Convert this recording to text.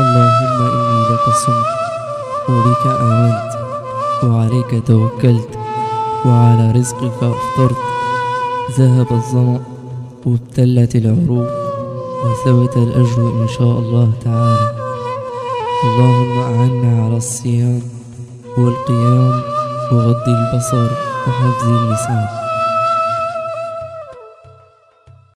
اللهم إني لك صمت وبك آمنت وعليك توكلت وعلى رزقك أفطرت. ذهب الظمأ وابتلت العروق وثبت الأجر إن شاء الله تعالى. اللهم أعنا على الصيام والقيام وغض البصر وحفظ اللسان.